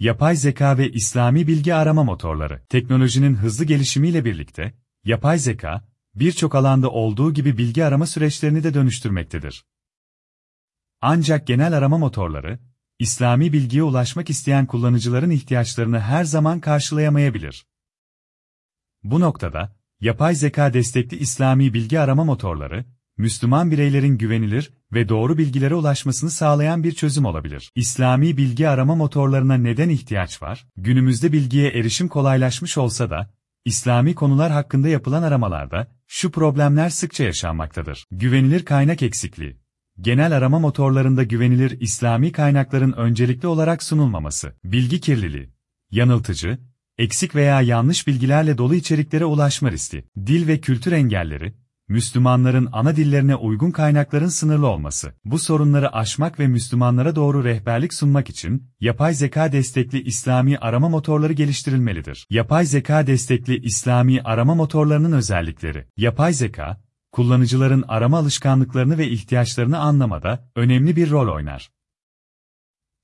Yapay zeka ve İslami bilgi arama motorları. Teknolojinin hızlı gelişimiyle birlikte, yapay zeka, birçok alanda olduğu gibi bilgi arama süreçlerini de dönüştürmektedir. Ancak genel arama motorları, İslami bilgiye ulaşmak isteyen kullanıcıların ihtiyaçlarını her zaman karşılayamayabilir. Bu noktada, yapay zeka destekli İslami bilgi arama motorları, Müslüman bireylerin güvenilir ve doğru bilgilere ulaşmasını sağlayan bir çözüm olabilir. İslami bilgi arama motorlarına neden ihtiyaç var? Günümüzde bilgiye erişim kolaylaşmış olsa da, İslami konular hakkında yapılan aramalarda, şu problemler sıkça yaşanmaktadır. Güvenilir kaynak eksikliği. Genel arama motorlarında güvenilir İslami kaynakların öncelikli olarak sunulmaması. Bilgi kirliliği. Yanıltıcı, eksik veya yanlış bilgilerle dolu içeriklere ulaşma riski. Dil ve kültür engelleri, Müslümanların ana dillerine uygun kaynakların sınırlı olması. Bu sorunları aşmak ve Müslümanlara doğru rehberlik sunmak için, yapay zeka destekli İslami arama motorları geliştirilmelidir. Yapay zeka destekli İslami arama motorlarının özellikleri. Yapay zeka, kullanıcıların arama alışkanlıklarını ve ihtiyaçlarını anlamada önemli bir rol oynar.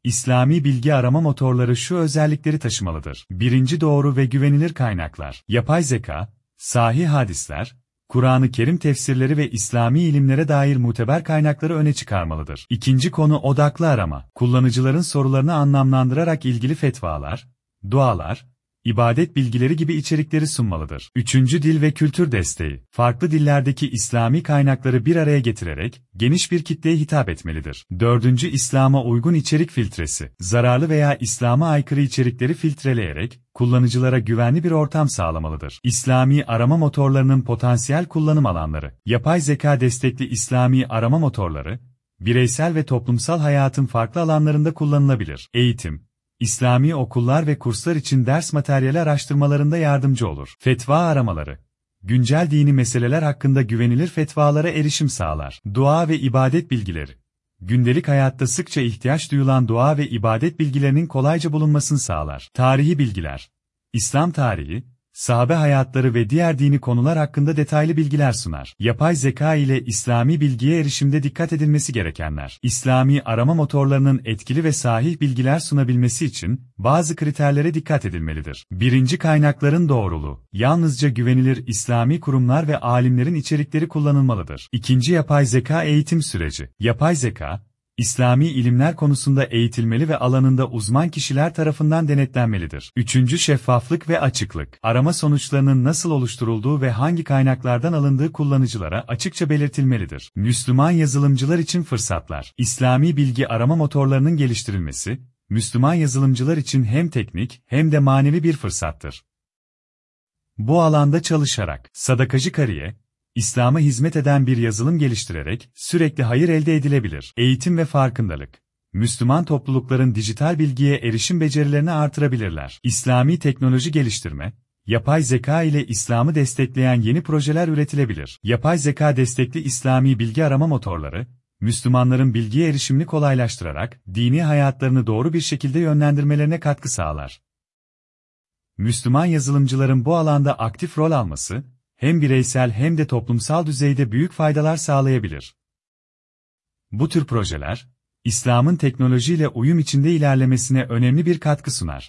İslami bilgi arama motorları şu özellikleri taşımalıdır. Birinci doğru ve güvenilir kaynaklar. Yapay zeka, sahih hadisler, Kur'an-ı Kerim tefsirleri ve İslami ilimlere dair muteber kaynakları öne çıkarmalıdır. İkinci konu odaklı arama. Kullanıcıların sorularını anlamlandırarak ilgili fetvalar, dualar, ibadet bilgileri gibi içerikleri sunmalıdır. Üçüncü dil ve kültür desteği. Farklı dillerdeki İslami kaynakları bir araya getirerek, geniş bir kitleye hitap etmelidir. Dördüncü İslam'a uygun içerik filtresi. Zararlı veya İslam'a aykırı içerikleri filtreleyerek, kullanıcılara güvenli bir ortam sağlamalıdır. İslami arama motorlarının potansiyel kullanım alanları. Yapay zeka destekli İslami arama motorları, bireysel ve toplumsal hayatın farklı alanlarında kullanılabilir. Eğitim, İslami okullar ve kurslar için ders materyali araştırmalarında yardımcı olur. Fetva aramaları Güncel dini meseleler hakkında güvenilir fetvalara erişim sağlar. Dua ve ibadet bilgileri Gündelik hayatta sıkça ihtiyaç duyulan dua ve ibadet bilgilerinin kolayca bulunmasını sağlar. Tarihi bilgiler İslam tarihi, sahabe hayatları ve diğer dini konular hakkında detaylı bilgiler sunar. Yapay zeka ile İslami bilgiye erişimde dikkat edilmesi gerekenler. İslami arama motorlarının etkili ve sahih bilgiler sunabilmesi için bazı kriterlere dikkat edilmelidir. Birinci kaynakların doğruluğu. Yalnızca güvenilir İslami kurumlar ve alimlerin içerikleri kullanılmalıdır. İkinci yapay zeka eğitim süreci. Yapay zeka, İslami ilimler konusunda eğitilmeli ve alanında uzman kişiler tarafından denetlenmelidir. Üçüncü şeffaflık ve açıklık. Arama sonuçlarının nasıl oluşturulduğu ve hangi kaynaklardan alındığı kullanıcılara açıkça belirtilmelidir. Müslüman yazılımcılar için fırsatlar. İslami bilgi arama motorlarının geliştirilmesi, Müslüman yazılımcılar için hem teknik hem de manevi bir fırsattır. Bu alanda çalışarak, sadakacı kariye, İslam'a hizmet eden bir yazılım geliştirerek sürekli hayır elde edilebilir. Eğitim ve farkındalık. Müslüman toplulukların dijital bilgiye erişim becerilerini artırabilirler. İslami teknoloji geliştirme, yapay zeka ile İslam'ı destekleyen yeni projeler üretilebilir. Yapay zeka destekli İslami bilgi arama motorları, Müslümanların bilgiye erişimini kolaylaştırarak dini hayatlarını doğru bir şekilde yönlendirmelerine katkı sağlar. Müslüman yazılımcıların bu alanda aktif rol alması, hem bireysel hem de toplumsal düzeyde büyük faydalar sağlayabilir. Bu tür projeler, İslam'ın teknolojiyle uyum içinde ilerlemesine önemli bir katkı sunar.